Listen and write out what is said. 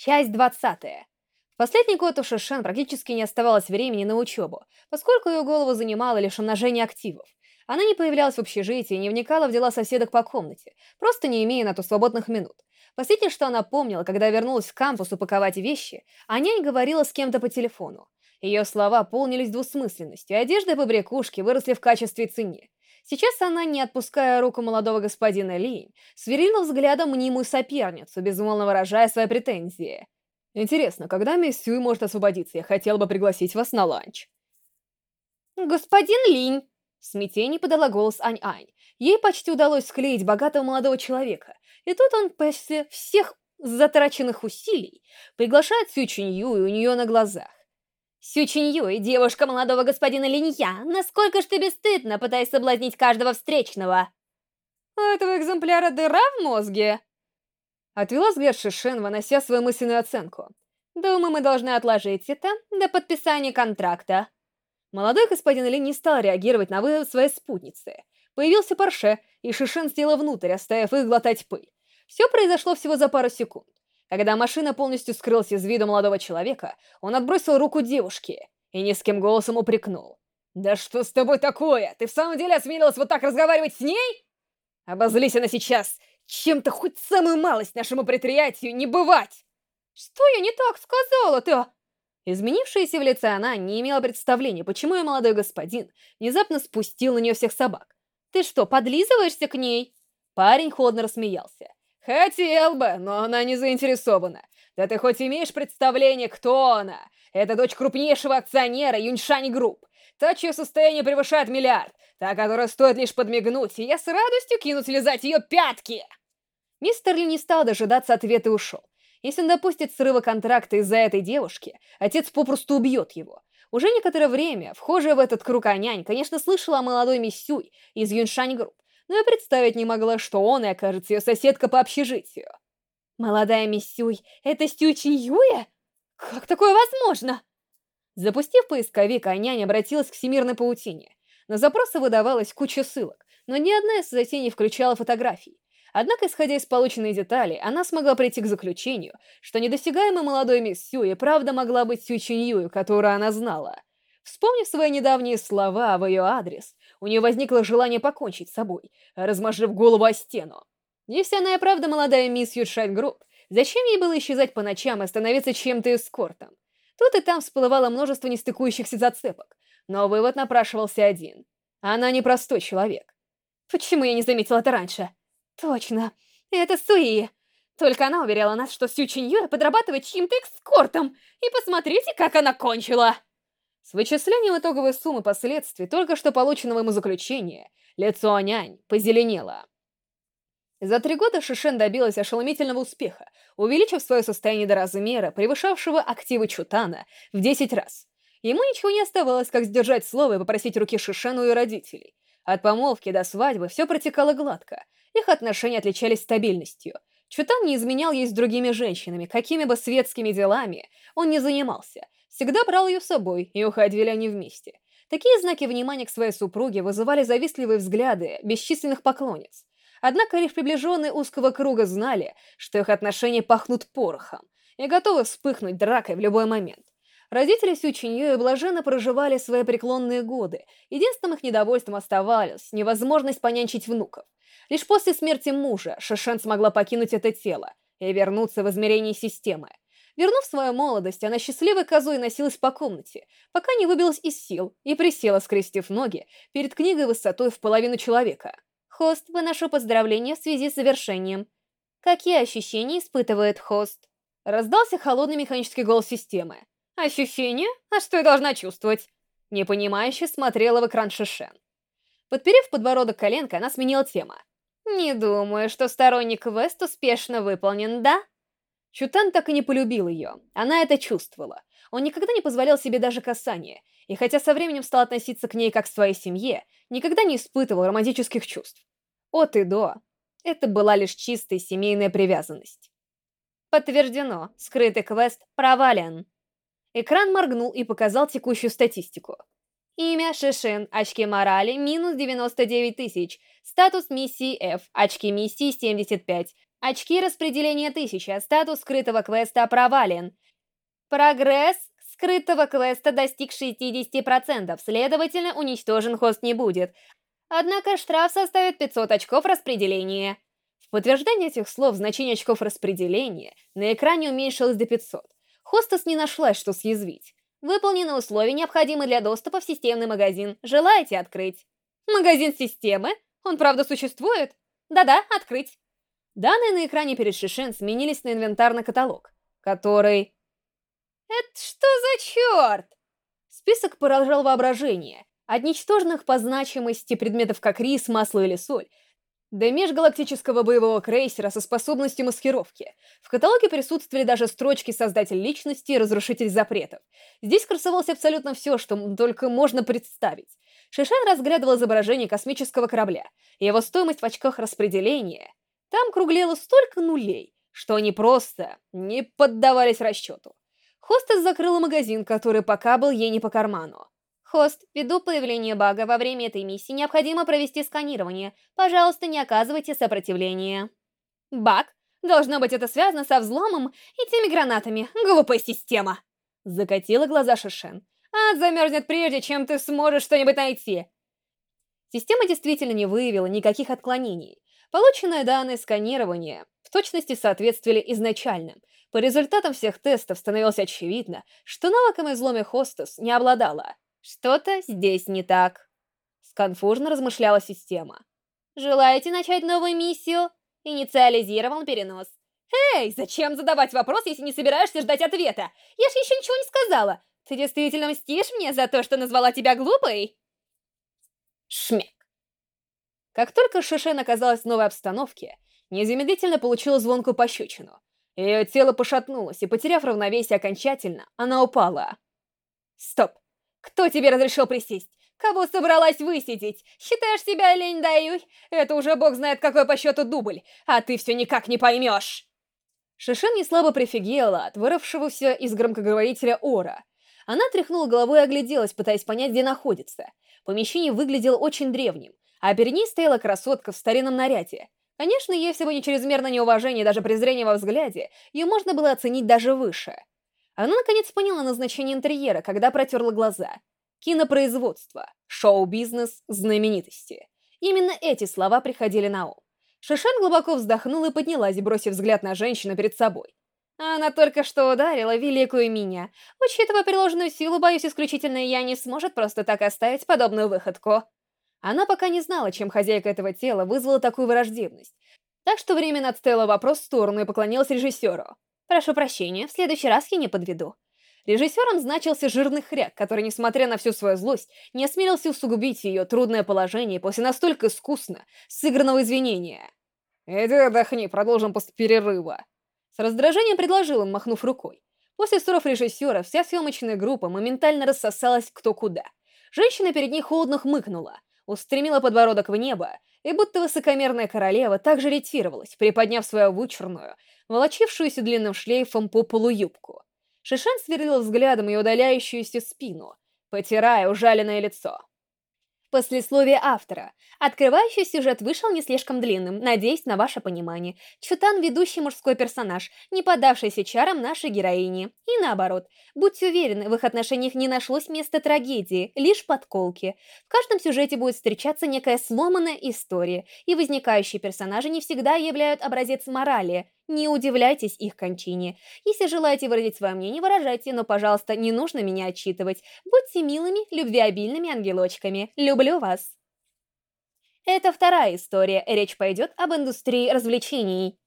Часть 20. В последний год у Шишен практически не оставалось времени на учебу, поскольку ее голову занимало лишь умножение активов. Она не появлялась в общежитии не вникала в дела соседок по комнате, просто не имея на то свободных минут. Последнее, что она помнила, когда вернулась в кампус упаковать вещи, Аня и говорила с кем-то по телефону. Ее слова полнились двусмысленностью, одежда и побрякушки выросли в качестве цене. Сейчас она, не отпуская руку молодого господина Ли, сверлила взглядом мнимую соперницу, безумолно выражая свои претензии. «Интересно, когда мисс Сюй может освободиться? Я хотел бы пригласить вас на ланч». «Господин Линь!» В смятении подала голос Ань-Ань. Ей почти удалось склеить богатого молодого человека, и тут он после всех затраченных усилий приглашает Сю Чинью у нее на глазах. Сю Чиньюй, девушка молодого господина Линья, насколько ж ты бесстыдно, пытаясь соблазнить каждого встречного. У этого экземпляра дыра в мозге. Отвела взгляд Шишен, вынося свою мысленную оценку. Думаю, мы должны отложить это до подписания контракта. Молодой господин Ли не стал реагировать на вызов своей спутницы. Появился Порше, и Шишен села внутрь, оставив их глотать пыль. Все произошло всего за пару секунд. Когда машина полностью скрылась из виду молодого человека, он отбросил руку девушки и низким голосом упрекнул. «Да что с тобой такое? Ты в самом деле осмелилась вот так разговаривать с ней?» «Обозлись она сейчас! Чем-то хоть самую малость нашему предприятию не бывать!» «Что я не так сказала-то?» Изменившаяся в лице она не имела представления, почему ее молодой господин внезапно спустил на нее всех собак. «Ты что, подлизываешься к ней?» Парень холодно рассмеялся. «Хотел бы, но она не заинтересована. Да ты хоть имеешь представление, кто она? Это дочь крупнейшего акционера Юньшань Групп. Та, чье состояние превышает миллиард. Та, которая стоит лишь подмигнуть, и я с радостью кинусь лизать ее пятки!» Мистер Ли не стал дожидаться ответа и ушел. Если он допустит срыва контракта из-за этой девушки, отец попросту убьет его. Уже некоторое время, вхожая в этот круг Анянь, конечно, слышала о молодой мисс Сюй из Юньшань Групп, но и представить не могла, что он и окажется ее соседка по общежитию. «Молодая мисс Сюй, это Сью Чиньюя? Как такое возможно?» Запустив поисковик, Анянь обратилась к всемирной паутине. На запросы выдавалась куча ссылок, но ни одна из статей не включала фотографий. Однако, исходя из полученной детали, она смогла прийти к заключению, что недосягаемая молодой мисс Сью и правда могла быть Сью Чиньюю, которую она знала. Вспомнив свои недавние слова в ее адрес, у нее возникло желание покончить с собой, размозжив голову о стену. Если она и правда молодая мисс Юньшань Групп, зачем ей было исчезать по ночам и становиться чьим-то эскортом? Тут и там всплывало множество нестыкующихся зацепок, но вывод напрашивался один. Она непростой человек. Почему я не заметила это раньше? Точно, это Суи. Только она уверяла нас, что Сю Чиньюэ подрабатывает чьим-то эскортом. И посмотрите, как она кончила! С вычислением итоговой суммы последствий только что полученного ему заключения, лицо Анянь позеленело. За три года Шишен добилась ошеломительного успеха, увеличив свое состояние до размера, превышавшего активы Чутана в 10 раз. Ему ничего не оставалось, как сдержать слово и попросить руки Шишен у ее родителей. От помолвки до свадьбы все протекало гладко, их отношения отличались стабильностью. Чутан не изменял ей с другими женщинами, какими бы светскими делами он не занимался – Всегда брал ее с собой, и уходили они вместе. Такие знаки внимания к своей супруге вызывали завистливые взгляды бесчисленных поклонниц. Однако лишь приближенные узкого круга знали, что их отношения пахнут порохом и готовы вспыхнуть дракой в любой момент. Родители Сю Чинью блаженно проживали свои преклонные годы. Единственным их недовольством оставалась невозможность понянчить внуков. Лишь после смерти мужа Шишен смогла покинуть это тело и вернуться в измерение системы. Вернув свою молодость, она счастливой козой носилась по комнате, пока не выбилась из сил и присела, скрестив ноги, перед книгой высотой в половину человека. «Хост, выношу поздравления в связи с завершением. Какие ощущения испытывает хост?» Раздался холодный механический голос системы. «Ощущения? А что я должна чувствовать?» Непонимающе смотрела в экран Шишен. Подперев подбородок коленкой, она сменила тему. «Не думаю, что сторонник квест успешно выполнен, да?» Чутан так и не полюбил ее, она это чувствовала. Он никогда не позволял себе даже касания, и хотя со временем стал относиться к ней как к своей семье, никогда не испытывал романтических чувств. От и до. Это была лишь чистая семейная привязанность. Подтверждено. Скрытый квест провален. Экран моргнул и показал текущую статистику. Имя Шишин, очки морали, минус 99 тысяч. Статус миссии F, очки миссии 75. Очки распределения 1000, статус скрытого квеста провален. Прогресс скрытого квеста достиг 60%, следовательно, уничтожен хост не будет. Однако штраф составит 500 очков распределения. В подтверждение этих слов значение очков распределения на экране уменьшилось до 500. Хостес не нашлась, что съязвить. Выполнены условия, необходимые для доступа в системный магазин. Желаете открыть? Магазин системы? Он правда существует? Да-да, открыть. Данные на экране перед Шишен сменились на инвентарный каталог, который... Это что за черт? Список поражал воображение. От ничтожных по значимости предметов как рис, масло или соль, до межгалактического боевого крейсера со способностью маскировки. В каталоге присутствовали даже строчки «Создатель личности» и «Разрушитель запретов». Здесь красовалось абсолютно все, что только можно представить. Шишан разглядывал изображение космического корабля, и его стоимость в очках распределения там круглело столько нулей, что они просто не поддавались расчету. Хостес закрыла магазин, который пока был ей не по карману. «Хост, ввиду появления бага во время этой миссии необходимо провести сканирование. Пожалуйста, не оказывайте сопротивления». «Баг? Должно быть, это связано со взломом и теми гранатами. Глупая система!» Закатила глаза Шишен. «Ад замерзнет прежде, чем ты сможешь что-нибудь найти!» Система действительно не выявила никаких отклонений. Полученные данные сканирования в точности соответствовали изначальным. По результатам всех тестов становилось очевидно, что навыком изломе Хостес не обладала. Что-то здесь не так. Сконфужно размышляла система. Желаете начать новую миссию? Инициализирован перенос. Эй, зачем задавать вопрос, если не собираешься ждать ответа? Я ж еще ничего не сказала. Ты действительно мстишь мне за то, что назвала тебя глупой? Шмек. Как только Шишен оказалась в новой обстановке, незамедлительно получила звонкую пощечину. Ее тело пошатнулось, и, потеряв равновесие окончательно, она упала. Стоп! Кто тебе разрешил присесть? Кого собралась высидеть? Считаешь себя лень даюй? Это уже бог знает какой по счету дубль, а ты все никак не поймешь. Шишен неслабо прифигела от вырвавшегося из громкоговорителя ора. Она тряхнула головой и огляделась, пытаясь понять, где находится. Помещение выглядело очень древним, а перед ней стояла красотка в старинном наряде. Конечно, если бы не чрезмерное неуважение даже презрение во взгляде, ее можно было оценить даже выше. Она наконец поняла назначение интерьера, когда протерла глаза. Кинопроизводство, шоу-бизнес, знаменитости. Именно эти слова приходили на ум. Шишан глубоко вздохнула и поднялась, бросив взгляд на женщину перед собой. Она только что ударила великую меня. Учитывая приложенную силу, боюсь, исключительно я не сможет просто так оставить подобную выходку. Она пока не знала, чем хозяйка этого тела вызвала такую враждебность. Так что временно отставила вопрос в сторону и поклонилась режиссеру. «Прошу прощения, в следующий раз я не подведу». Режиссером значился жирный хряк, который, несмотря на всю свою злость, не осмелился усугубить ее трудное положение после настолько искусно сыгранного извинения. «Иди отдохни, продолжим после перерыва». С раздражением предложил он, махнув рукой. После слов режиссера вся съемочная группа моментально рассосалась кто куда. Женщина перед ней холодно хмыкнула, устремила подбородок в небо, и будто высокомерная королева также ретировалась, приподняв свою вычурную, волочившуюся длинным шлейфом по полу юбку. Шишен сверлил взглядом ее удаляющуюся спину, потирая ужаленное лицо. Послесловие автора. Открывающий сюжет вышел не слишком длинным, надеюсь на ваше понимание. Чутан – ведущий мужской персонаж, не поддавшийся чарам нашей героини. И наоборот. Будьте уверены, в их отношениях не нашлось места трагедии, лишь подколки. В каждом сюжете будет встречаться некая сломанная история, и возникающие персонажи не всегда являют образец морали – не удивляйтесь их кончине. Если желаете выразить свое мнение, выражайте, но, пожалуйста, не нужно меня отчитывать. Будьте милыми, любвеобильными ангелочками. Люблю вас. Это вторая история. Речь пойдет об индустрии развлечений.